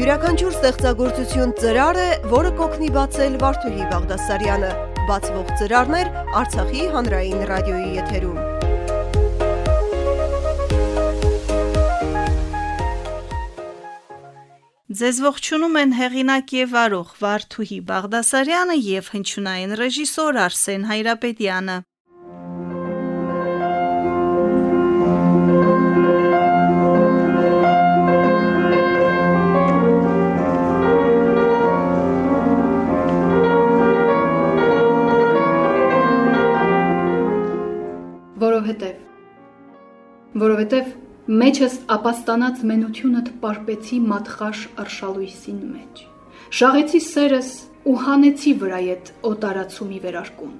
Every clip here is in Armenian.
Յուրաքանչյուր ստեղծագործություն ծրար է, որը կօգնի բացել Վարդուհի Բաղդասարյանը։ Բացվող ծրարներ Արցախի հանրային ռադիոյի եթերում։ Ձեզ ողջունում են հեղինակ եւ արող Վարդուհի Բաղդասարյանը եւ հնչյունային ռեժիսոր Արսեն Հայրապետյանը։ որովհետև մեջս ապաստանած մենությունդ պարպեցի մատխաշ արշալույսին մեջ։ Շաղեցի սերս ու հանեցի վրայետ օտարացումի վերարկուն։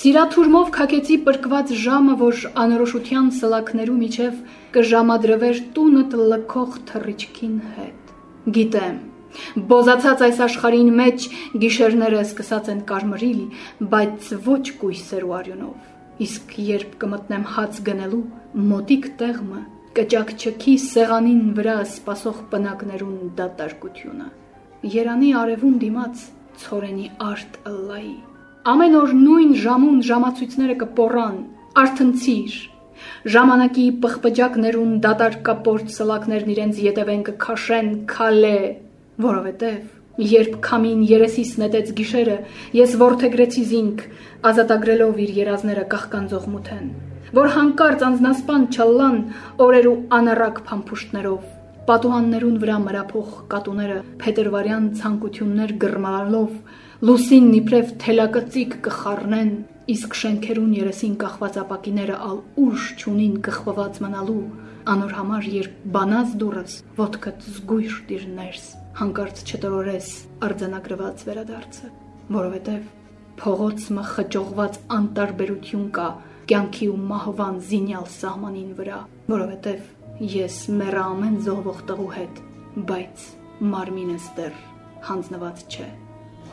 Սիրաթուրմով քակեցի պրկված ժամը, որ անորոշության սլակներու միջև կժամադրվեր տունդ լքող թռիչքին հետ։ Գիտեմ, Բոզացած այս աշխարհին մեջ գիշերները սկսած են կարմրիլ, բայց ոչ կույսեր ու արյունով իսկ երբ կմտնեմ հաց գնելու մոտիկ տեղը կճակչքի սեղանին վրա սпасող պնակներուն դատարկությունը։ Երանի արևում դիմաց ցորենի արտ ըլլայի։ Ամեն օր նույն ժամուն ժամացույցները կպոռան, արթնցիր։ Ժամանակի պղպջակներուն դատարկապորտ սլակներն իրենց ետևեն կքաշեն քալե, որովհետև Երբ քամին երեսիս նետեց գիշերը, ես ворթեգրեցի զինք, ազատագրելով իր երազները կահկանձող մութեն, որ հանկարծ անznասպան չլլան օրեր ու անառակ փամփուշտներով։ Պատուհաններուն վրա մրափող կատուները փետրվարյան ցանկություններ գրմալով լուսինն իբրև թելակծիկ կխառնեն, իսկ շենքերուն երեսին կախված ապակիները ալ ուժ ճունին կխվված մնալու անոր համար երբ բանած դուրս ոդկը զգույշ դիրներս հանկարծ չտրորես արձանագրված վերադարձը, որովհետև փողոցը խճողված անտարբերություն կա կյանքի ու մահվան զինյալ սահմանին վրա, որովհետև ես մեռա ամեն զոհվող տղու հետ, բայց մարմինս դեռ հանձնված չէ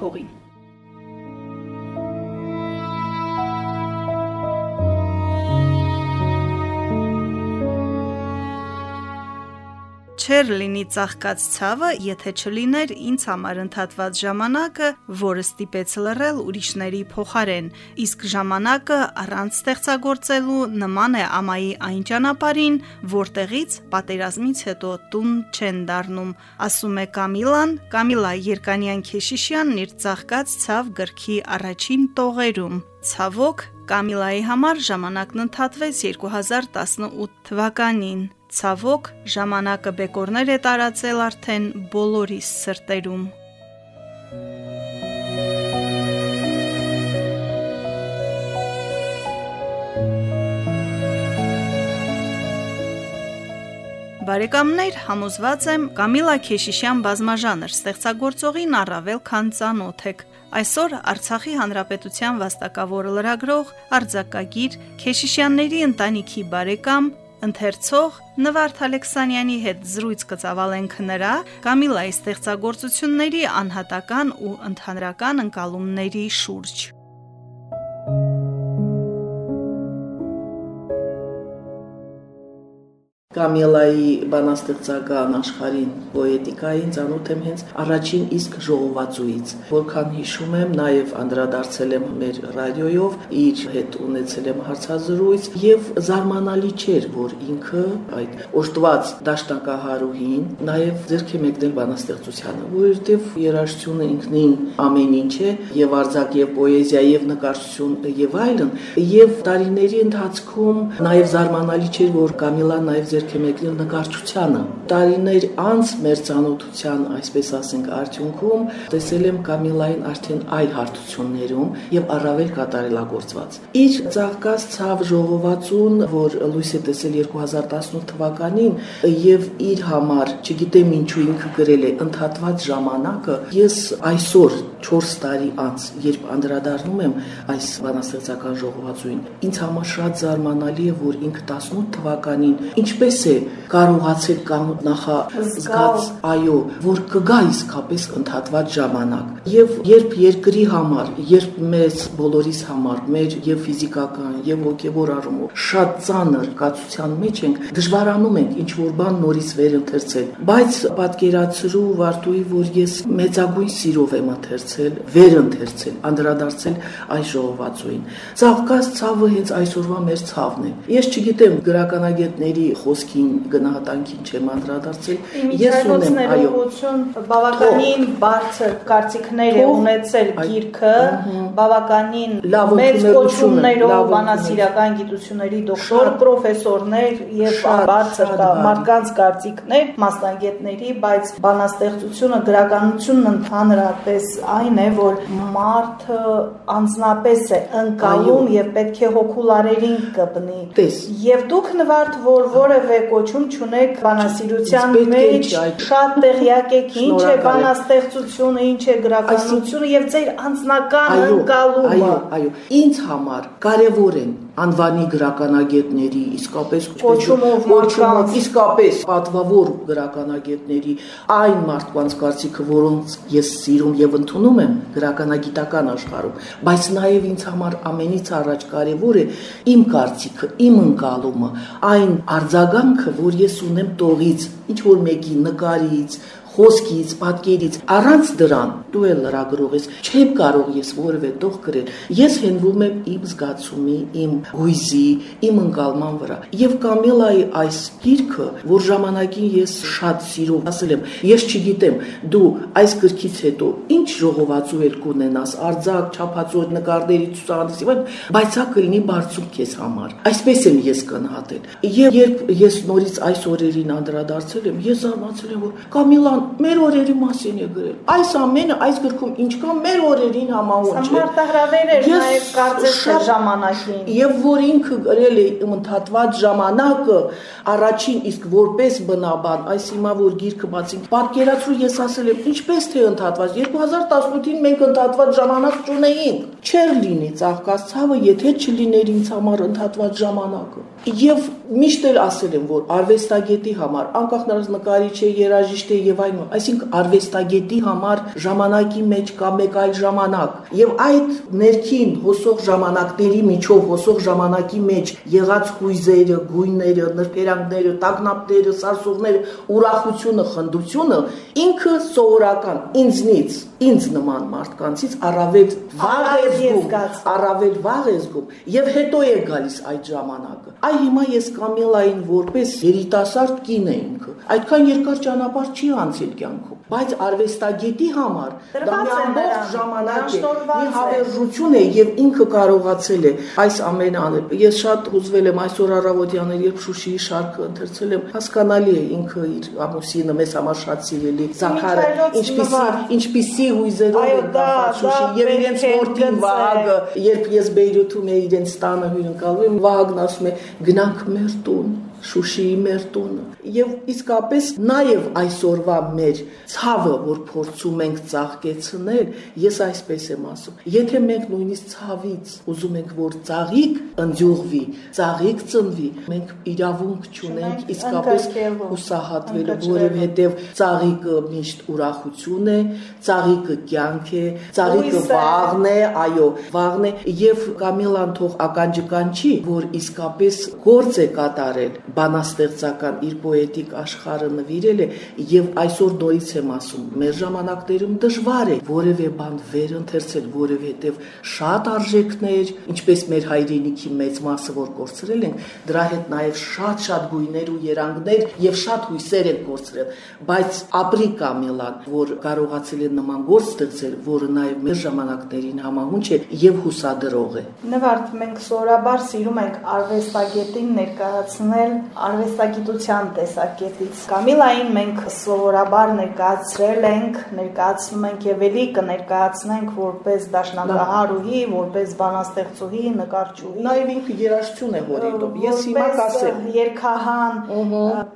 հողին։ չէր լինի ծաղկած ցավը, եթե չլիներ ինձ համար ընդհատված ժամանակը, որը ստիպեց լռել ուրիշների փոխարեն, իսկ ժամանակը առանց ստեղծագործելու նման է ամայի այն ճանապարհին, որտեղից պատերազմից հետո տուն չեն դառնում, ասում է Կամիլան, Կամիլա Երկանյան Քեշիշյանն իր ծաղկած ցավ գրքի առաջին տողերում։ Ցավոք, Կամիլայի համար ժամանակն ընդհատվեց 2018 թվականին։ Ցավոք, ժամանակը բեկորներ է տարածել արդեն բոլորիս սրտերում։ Բարեկամներ, համոզված եմ Կամիլա Քեշիշյան բազմաժանր ստեղծագործողին առավել քան ծանոթ եք։ Այսօր Արցախի Հանրապետության վաստակավոր լրագրող, արձակագիր Քեշիշյանների ընտանիքի բարեկամ Ընթերցող Նվարդ Ալեքսանյանի հետ զրույց կծավալենք նրա Կամիլայի ստեղծագործությունների անհատական ու ընդհանրական ընկալումների շուրջ։ Կամիլայի բանաստեղծական աշխարհին պոետիկային ծանոթ եմ հենց առաջին իսկ ժողովածուից, որքան հիշում եմ, նաև անդրադարձել եմ մեր ռադիոյով, իր հետ ունեցել եմ հարցազրույց եւ զարմանալի չէր, որ ինքը այդ օժտված դաշնակահարուհին նաև ձեռք է մեկնել բանաստեղծությանը, որովհետեւ երաժշտությունը ինքնին ամեն ինչ է, եւ արձակ եւ պոեզիա եւ նկարչություն եւ այլն, եւ տարիների ընթացքում նաև զարմանալի չէր, որ Կամիլան նաև ձեռք է մեկնել նկարչությանը։ Տարիներ անց մեր ցանոթության, այսպես ասենք, արդյունքում տեսել եմ Կամիլային արդեն այլ հարթություններում եւ առավել կատարելագործված։ Իր ցաղկած ցավ ժողովածուն, որ լույս է տեսել 2018 թվականին եւ իր համար, չգիտեմ ինչու ինքը գրել է ընդհատված ժամանակը, ես այսօր 4 տարի անց, երբ անդրադառնում եմ այս բանաստեղծական ժողովածուին, ինձ համար շատ զարմանալի է, որ ինքը 18 թվականին ինչպես ինչպես է կարողացել կամ նախազգաց, այո, որ կգա իսկապես ընդհատված ժամանակ։ Եվ երբ երկրի համար, երբ մեզ բոլորիս համար, մեր եւ ֆիզիկական, եւ հոգեվոր առումով շատ ծանր կացության մեջ ենք, դժվարանում ենք ինչ որ բան նորից վերընթերցել։ Բայց պատկերացրու Վարդուի, որ ես մեծագույն սիրով եմ ընթերցել, վերընթերցել, անդրադարձել այս ժողովածուին։ Ցավկած ցավը հենց այսօրվա մեր ցավն է։ Ես չգիտեմ գրականագետների խոսքին գնահատանքին չեմ անդրադարձել։ Ես ունեմ այո բավականին բարձր կարծիքներ է ունեցել գիրքը, բավականին մեծ կոչումներով բանասիրական գիտությունների դոկտոր, պրոֆեսորներ եւ բարձր մարդկանց կարծիքներ մասնագետների, բայց բանաստեղծությունը, գրականությունն ընդհանրապես այն է, որ մարդը անznապես է ընկալում եւ պետք է հոգուլարերին կպնի։ Եվ դուք նվարդ, որ որևէ կոչում չունեք բանասիրության մեջ, շատ տեղյակ եք ինչ է բանաստեղծությունը, ինչ է գրականությունը եւ ձեր անձնական ընկալումը։ Այո, այո, ինձ համար կարևոր են անվանի գրականագետների, իսկապես կոչումով կոչումով, իսկապես պատվավոր գրականագետների այն մարդկանց կարծիքը, որոնց ես սիրում եւ ընդունում եմ գրականագիտական աշխարհում, բայց նաեւ ինձ համար ամենից առաջ կարևոր է իմ կարծիքը, իմ ընկալումը, այն արձագանքը, որ ես ունեմ տողից, ինչ որ մեկի նկարից, խոսքից, պատկերից, առանց դրան դու էլ լրագրող ես, չեմ կարող ես որևէ տող գրել։ Ես հենվում եմ իմ զգացումի, իմ հույզի, իմ ընկալման վրա։ Եվ Կամիլայի այս գիրքը, որ ժամանակին ես շատ սիրով ասել եմ, ես չգիտեմ, դու այս գրքից հետո ինչ ժողովածու ել կունենաս, արձակ, չափածոյ նկարների ցուցահանդես, բայց սա կլինի բարձում քեզ համար։ Այսպես եմ ես կնահատել։ Եվ երբ ես նորից այս օրերին անդրադարձել եմ, ես զարմացել եմ, որ Կամիլան մեր օրերի մասին է գրել։ Այս ամենը այս գրքում ինչքան մեր օրերին համահունչ է։ Մարտահրավեր էր նաև կարծես ժամանակին։ Եվ որ ինքը գրել է ընդհատված ժամանակը առաջին իսկ որպես բնաբան, այս հիմա որ գիրքը բացին, պատկերացրու ես ասել եմ, ինչպես թե ընդհատված 2018-ին մենք ընդհատված ժամանակ չունեինք։ Չեր լինի ցաղկած ցավը, եթե չլիներ ինձ համար ընդհատված ժամանակը։ Եվ միշտ էլ ասել եմ, որ արվեստագետի համար, անկախ նրանց նկարիչ է, երաժիշտ է եւ այլն, այսինքն արվեստագետի համար ժամանակի մեջ կա մեկ այլ ժամանակ եւ այդ ներքին հոսող ժամանակների միջով հոսող ժամանակի մեջ եղած հույզերը, գույները, նրբերանգները, տագնապները, սարսուղները, ուրախությունը, խնդությունը ինքը սովորական ինձնից, ինձ նման մարդկանցից առավել վաղ է զգում, առավել վաղ է զգում եւ հետո է գալիս այդ ժամանակը։ Այ հիմա ես Կամիլային որպես երիտասարդ կին է ինքը։ Այդքան երկար ճանապարհ չի անցել կյանքում բայց արվեստագետի համար դա մի ամբողջ ժամանակ է մի հավերժություն է եւ ինքը կարողացել է այս ամենը անել ես շատ հուզվել եմ այսօր առավոտյաներ երբ Շուշիի շարքը ընթերցել եմ հասկանալի է ինքը իր ամուսինը մեզ համար շատ սիրելի Զաքարը ինչպիսի ինչպիսի հույզերով է Շուշի եւ իրենց որդին Վահագը երբ ես Բեյրութում էի իրենց տանը հյուրընկալվում Վահագն ասում է գնանք մեր տուն Շուշիի մեր տունը եւ իսկապես նաեւ այսօրվա մեր ցավը որ փորձում ենք ծաղկեցնել ես այսպես եմ ասում. Եթե մենք նույնիսկ ցավից ուզում ենք որ ծաղիկ ընձյուղվի ծաղիկ ծնվի մենք իրավունք չունենք իսկապես հուսահատվելու որովհետեւ ծաղիկը միշտ ուրախություն է ծաղիկը կյանք է ծաղիկը վաղն է այո վաղն է եւ Կամիլան թող ականջկանչի որ իսկապես գործ է կատարել բանաստեղծական իր պոետիկ աշխարհը նվիրել է եւ այսօր նորից եմ ասում մեր ժամանակներում դժվար է որևէ բան վերընթերցել որովհետեւ շատ արժեքներ ինչպես մեր հայրենիքի մեծ մասը որ կորցրել ենք դրա հետ նաեւ շատ-շատ գույներ ու երանգներ եւ շատ հույսեր են կորցրել բայց ապրի կամիլան որ կարողացել է նման գործ ստեղծել որը նաեւ մեր ժամանակներին համահունչ է եւ հուսադրող է նվարդ մենք սովորաբար սիրում ենք արվեստագետին ներկայացնել արվեստագիտության տեսակետից։ Կամիլային մենք սովորաբար ներկայացրել ենք, ներկայացնում ենք եւ ելի կներկայացնենք որպես դաշնակահարուհի, որպես բանաստեղծուհի, նկարչուհի։ Նաեւ ինքը երաժշտություն է հորինում։ Ես հիմա կասեմ երկհան,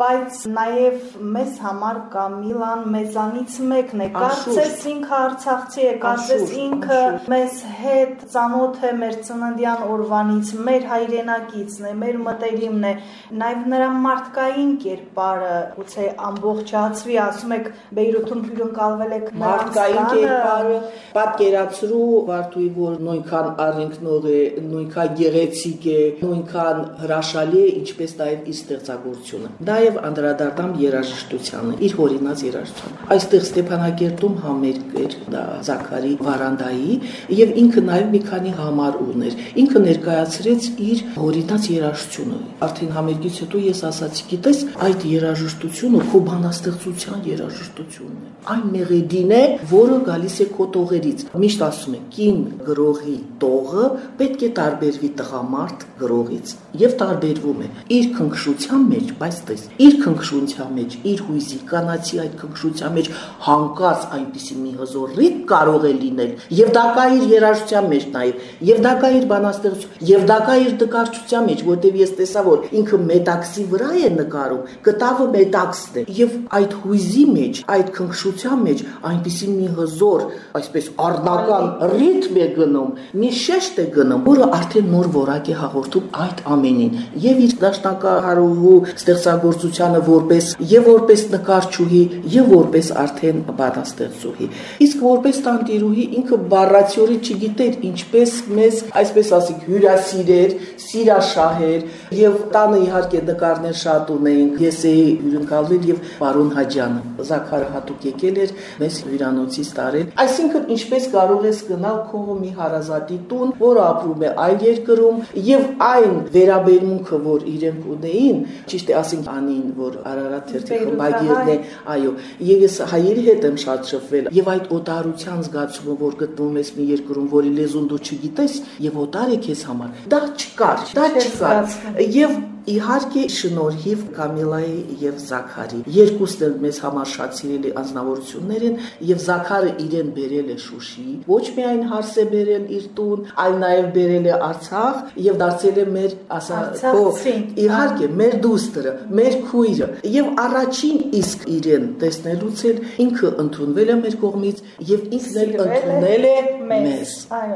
բայց նաեւ մեզ համար Կամիլան մեզանից մեկն է։ Կարծես ինքը արցախցի է, կարծես ինքը մեզ հետ ծանոթ է մեր ծննդյան օրվանից, մեր հայրենակիցն է, մեր մտերիմն է։ Նա նաև նրա մարդկային կերպարը, գուցե ամբողջացվի, ասում եք Բեյրութում հյուրընկալվել եք մարդկային կերպարը, պատկերացրու Վարդուի, որ նույնքան առինքնող է, նույնքան գեղեցիկ է, նույնքան հրաշալի է, ինչպես նաև իր ստեղծագործությունը։ Նաև անդրադառնամ երաժշտությանը, իր հորինած երաժշտությանը։ Այստեղ Ստեփանակերտում համերգ էր դա Զաքարի Վարանդայի եւ ինքը նաև մի քանի համար ուներ։ Ինքը ներկայացրեց իր հորինած երաժշտությունը։ Արդեն համերգից հետո ես ասացի, գիտես, այդ երաժշտությունը քո բանաստեղծության երաժշտությունն է։ Այն մեղեդին է, որը գալիս է քո տողերից։ Միշտ ասում են, կին գրողի տողը պետք է տարբերվի տղամարդ գրողից եւ տարբերվում է իր քնքշության մեջ, բայց տես, իր քնքշության մեջ, իր հույզի կանացի այդ քնքշության մեջ հանկարծ այնպիսի մի հզոր ռիթմ կարող է լինել եւ դա կա իր երաժշտության մեջ նաեւ եւ դա կա իր բանաստեղծություն եւ դա կա իր նկարչության մեջ որտեւ ես տեսա որ ինքը մետաքսի վրա է նկարում կտավը մետաքսն է եւ այդ հույզի մեջ այդ քնքշության մեջ այնպիսի մի հզոր այսպես առնական ռիթմ է գնում մի շեշտ է գնում որը արդեն նոր որակ է հաղորդում այդ ամենին եւ իր դաշնակահարուհու ստեղծագործությանը որպես եւ որպես նկարչուհի եւ որպես արդեն բանաստեղծուհի իսկ որպես տանտիրուհի ինքը բառացիորի չգիտեր ինչպես մեզ այսպես ասիկ հյուրասիրեր սիրաշահեր եւ տանը իհարկե նկարներ շատ ունեինք ես էի հյուրընկալվել եւ պարոն Հաջյանը Զաքարը հատուկ եկել էր մեզ հյուրանոցից տարել այսինքն ինչպես կարող ես գնալ քո մի հարազատի տուն որը ապրում է այլ երկրում եւ այն վերաբերմունքը որ իրենք ունեին ճիշտ է ասենք անին որ Արարատ թերթի խմբագիրն է այո եւ ես հայերի հետ եմ շատ շփվել եւ այդ օտարության զգացումը որ գտնվում ես մի երկրում որի լեզուն դու չգիտես եւ օտար է քեզ համար դա չկար դա չկար եւ Իհարկե շնորհիվ Կամիլայի եւ Զաքարի երկուսն էլ մեզ համար շատ սիրելի անznավորություններ են եւ Զաքարը իրեն բերել է Շուշի ոչ միայն հարս է բերել իր տուն այլ նաեւ բերել է Արցախ եւ դարձել է մեր ասա քո իհարկե մեր դուստրը մեր քույրը եւ առաջին իսկ իրեն տեսնելուց էլ ինքը ընդունվել է մեր կողմից եւ ինքն էլ ընդունել է մեզ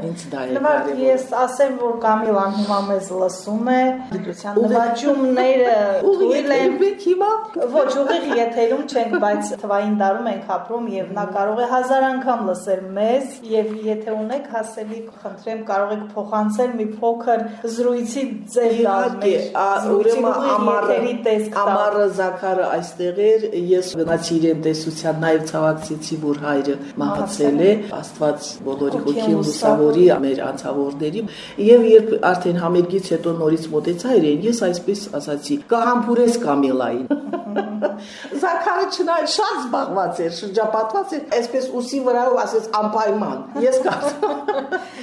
ինձ դա է կարևոր ես ասեմ որ Կամիլան հիմա մեզ լսում է դիպրեսիան նվաճ հաճումները թույլ են հիմա ոչ ուղիղ եթերում չենք բայց թվային դարում ենք ապրում եւ նա կարող է հազար անգամ լսել մեզ եւ եթե ունեք հասելիք խնդրեմ կարող եք փոխանցել մի փոքր զրույցի ձև դալ մեր ուրեմն տեսք ամառը Զաքարը այստեղ էր ես գնացի իրեն տեսության նաեւ ցավակցեցի որ հայրը մահացել է աստված բոլորի հոգին լուսավորի մեր անցավորների եւ երբ արդեն համերգից հետո նորից մոտեցա իրեն ես այս այսպես ասացի, կհամբուրես Կամիլային։ Զաքարը չնայած շատ զբաղված էր, շրջապատված էր, այսպես ուսի վրայով ասես անպայման։ Ես կարծում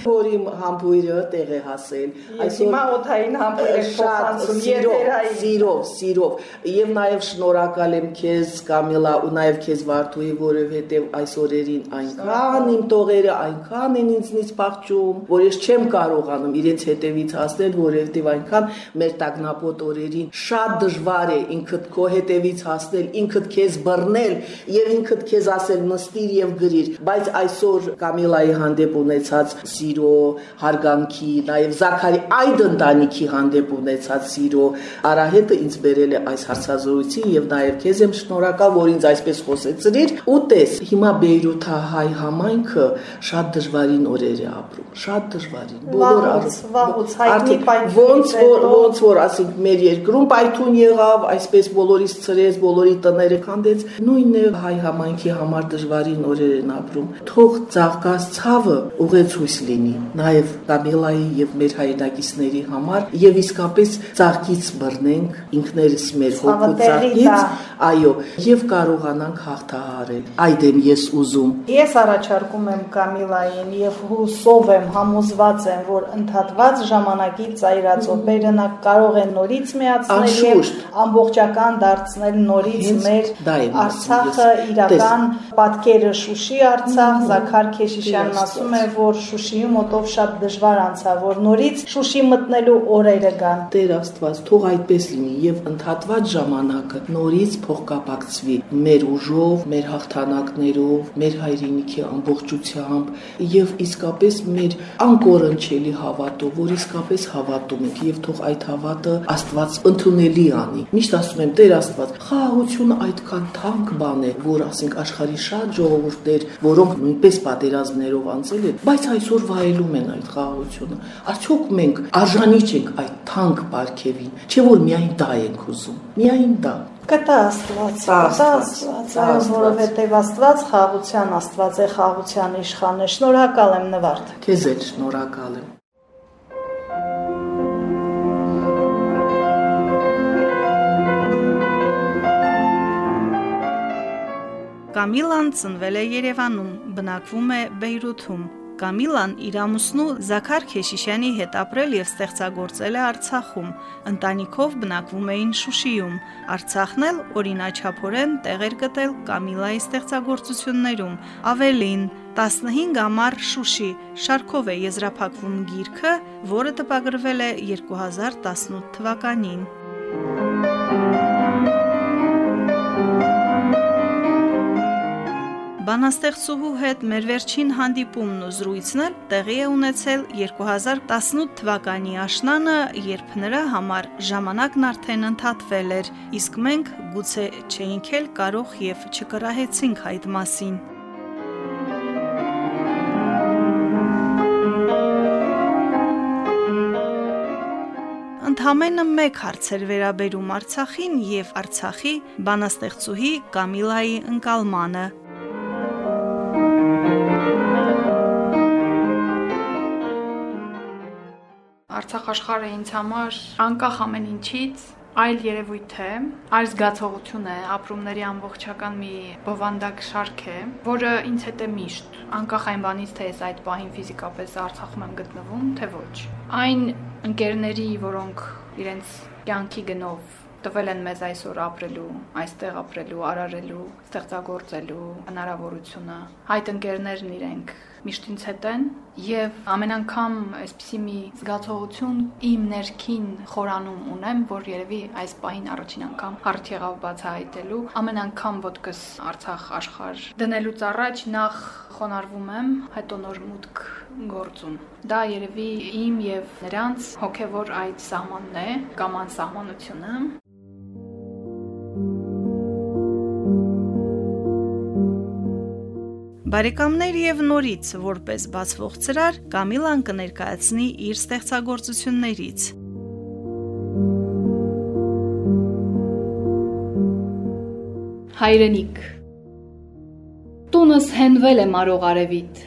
որ իմ համբույրը տեղ է հասել։ Այսօր հիմա օթային համբույր է փոխանցում եթերային։ Սիրով, սիրով։ Եվ նաև շնորհակալ եմ քեզ Կամիլա ու նաև քեզ Վարդուի, որովհետև այս օրերին այնքան իմ տողերը այնքան են ինձնից փախչում, որ ես չեմ կարողանում իրենց հետևից հասնել, որովհետև այնքան մեր տագնապոտ օրերին շատ դժվար է ինքդ քո հետևից հասնել, ինքդ քեզ բռնել եւ ինքդ քեզ ասել նստիր եւ գրիր, բայց այսօր Կամիլայի հանդեպ ունեցած սիրո, հարգանքի, նաև Զաքարի այդ ընտանիքի հանդեպ ունեցած սիրո արահետը ինձ բերել է այս հարցազրույցին եւ նաև քեզ եմ շնորհակալ, որ ինձ այսպես խոսեցրիր ու տես, հիմա Բեյրութահայ համայնքը շատ դժվարին օրեր է ապրում, շատ դժվարին։ Բոլոր վաղուց հայտնի պայթյուն ոնց որ ոնց որ ասենք մեր երկրում պայթուն եղավ, այսպես բոլորից ծրեց, բոլորի տները քանդեց, նույնն է հայ համայնքի համար դժվարին օրեր են ապրում։ Թող ցաղկած ցավը ուղեցույց լինի նաև Կամիլայի եւ մեր հայրենակիցների համար եւ իսկապես ցաղկից բռնենք ինքներս մեր հոգու ցաղկից այո եւ կարողանանք հաղթահարել այդ եմ ես ուզում ես առաջարկում եմ Կամիլային եւ հուսով եմ համոզված եմ որ ընդհատված ժամանակի ծայրածոպերը նա կարող է նորից միացնել եւ ամբողջական դարձնել վերադարձնել նորից մեր Արցախը իրական պատկերը Շուշի Արցախ Զաքար Քեշիշյանն ասում է որ Շուշիում մոտով շատ դժվար անցա որ նորից Շուշի մտնելու օրերը գան Տեր Աստված թող այդպես լինի եւ ընդհատված ժամանակը նորից փոխկապակցվի մեր ուժով մեր հաղթանակներով մեր հայրենիքի ամբողջությամբ եւ իսկապես մեր անկորնչելի հավատով որ իսկապես հավատում ենք եւ թող այդ հավատը Աստված ընդունելի անի միշտ ասում եմ Տեր Աստված խաղաղությունը այդքան թանկ բան է որ ասենք աշխարհի շատ ժողովուրդներ, որոնք նույնպես պատերազմներով անցել են, բայց այսօր վայելում են այդ խաղաղությունը։ Արդյոք մենք արժանի չենք այդ թանկ պարգևին, չէ՞ որ միայն դա ենք ուզում։ Միայն դա։ Կտա Աստված, կտա Աստված, այո, որովհետև Աստված խաղության Աստված է, խաղության իշխան է։ Շնորհակալ եմ Նվարդ։ Քեզ էլ շնորհակալ եմ։ Կամիլան ծնվել է Երևանում, բնակվում է Բեյրութում։ Կամիլան իր ամուսնու Զաքար Քեշիշյանի հետ ապրել եւ ստեղծագործել է Արցախում։ Ընտանիքով բնակվում էին Շուշիում։ Արցախն էլ օրինաչափորեն տեղեր գտել Կամիլայի ստեղծագործություններում։ Ավելին 15 ամառ Շուշի շարքով է եզրափակվում գիրքը, որը տպագրվել է 2018 թվականին։ Բանաստեղծուհու հետ մեր վերջին հանդիպումն ու զրույցն էլ տեղի է ունեցել 2018 թվականի աշնանը, երբ նրա համար ժամանակն արդեն ընդհատվել էր, իսկ մենք գուցե չէինք էլ կարող եւ չկրահեցինք այդ մասին։ Ընդհանրապես մեկ հարց էր վերաբերում Արցախին եւ Արցախի բանաստեղծուհի Կամիլայի ընկալմանը, Արցախ աշխարհը ինձ համար անկախ ամեն ինչից այլ երևույթ է, այլ զգացողություն է, ապրումների ամբողջական մի բովանդակ շարք է, որը ինձ հետ է միշտ, անկախ այն բանից, թե ես այդ պահին ֆիզիկապես Արցախում եմ գտնվում, թե ոչ։ Այն ընկերների, որոնք իրենց կյանքի գնով տվել են մեզ այսօր ապրելու, այստեղ ապրելու, արարելու, ստեղծագործելու հնարավորությունը։ Այդ ընկերներն իրենք միշտ ինձ հետ են եւ ամեն անգամ այսպիսի մի զգացողություն իմ ներքին խորանում ունեմ, որ երևի այս պահին առաջին անգամ հարթ եղավ բացահայտելու։ Ամեն անգամ ոդկս Արցախ աշխարհ դնելուց առաջ նախ խոնարհվում եմ, հետո նոր մուտք գործում։ Դա երևի իմ եւ նրանց հոգեվոր այդ սահմանն է կամ անսահմանությունը, Բարեկամներ եւ նորից որպես բացվող ծրար Կամիլան կներկայացնի իր ստեղծագործություններից։ Հայրենիք Տունս հենվել է մարող արևիտ,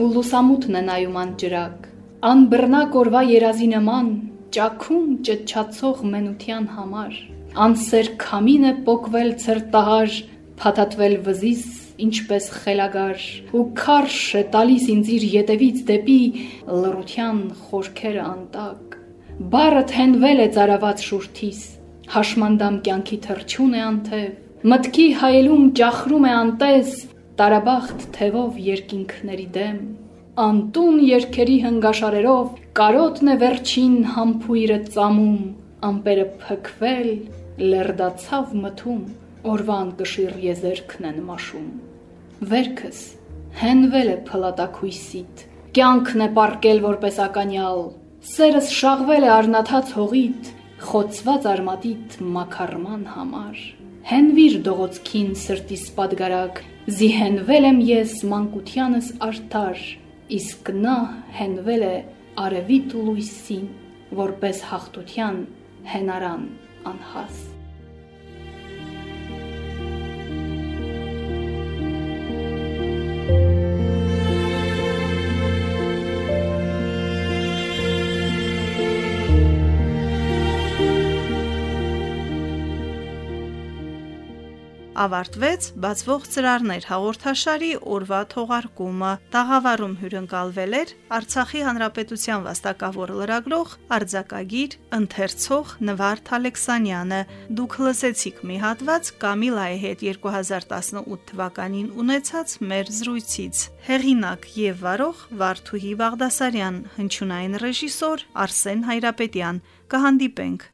ու լուսամուտն է նայում անջրակ, անբռնակ օրվա երազի նման, ճաքում ճճացող մենության համար, անսեր քամին է պոկվել ցրտահար, փաթաթվել վզիս ինչպես խելագար, ու քարշ է տալիս ինձ իր ետևից դեպի լռության խորքերը անտակ։ Բարը թենվել է ծարաված շուրթիս, հաշմանդամ կյանքի թրջուն է անթև, մտքի հայելում ճախրում է անտես, տարաբախտ թևով երկինքների դեմ, անտուն երկերի հնգաշարերով կարոտն է վերջին համբույրը ծամում, ամպերը փքվել, լերդացավ մթում, օրվան կշիռ եզերքն են մաշում։ Վերքս հենվել է փլատակույսիդ։ Կյանքն է պարկել որպես ականյալ։ Սերս շաղվել է արնաթած հողիդ, խոցված արմատիդ մակարման համար։ Հենվիր դողոցքին սրտիս падգարակ, զիհենվել եմ ես մանկությանս արդար, իսկ նա հենվել է արևիտ լույսին, որպես հաղթության հենարան անհաս։ ավարտվեց բացվող ծրարներ հաղորդաշարի օրվա թողարկումը։ Տաղավարում հյուրընկալվել էր Արցախի Հանրապետության վաստակավոր լրագրող արձակագիր ընթերցող Նվարդ Ալեքսանյանը։ Դուք լսեցիք մի հատված Կամիլայի հետ 2018 թվականին ունեցած մեր զրույցից։ Հեղինակ եւ վարող Վարդուհի Բաղդասարյան, հնչյունային ռեժիսոր Արսեն Հայրապետյան։ Կհանդիպենք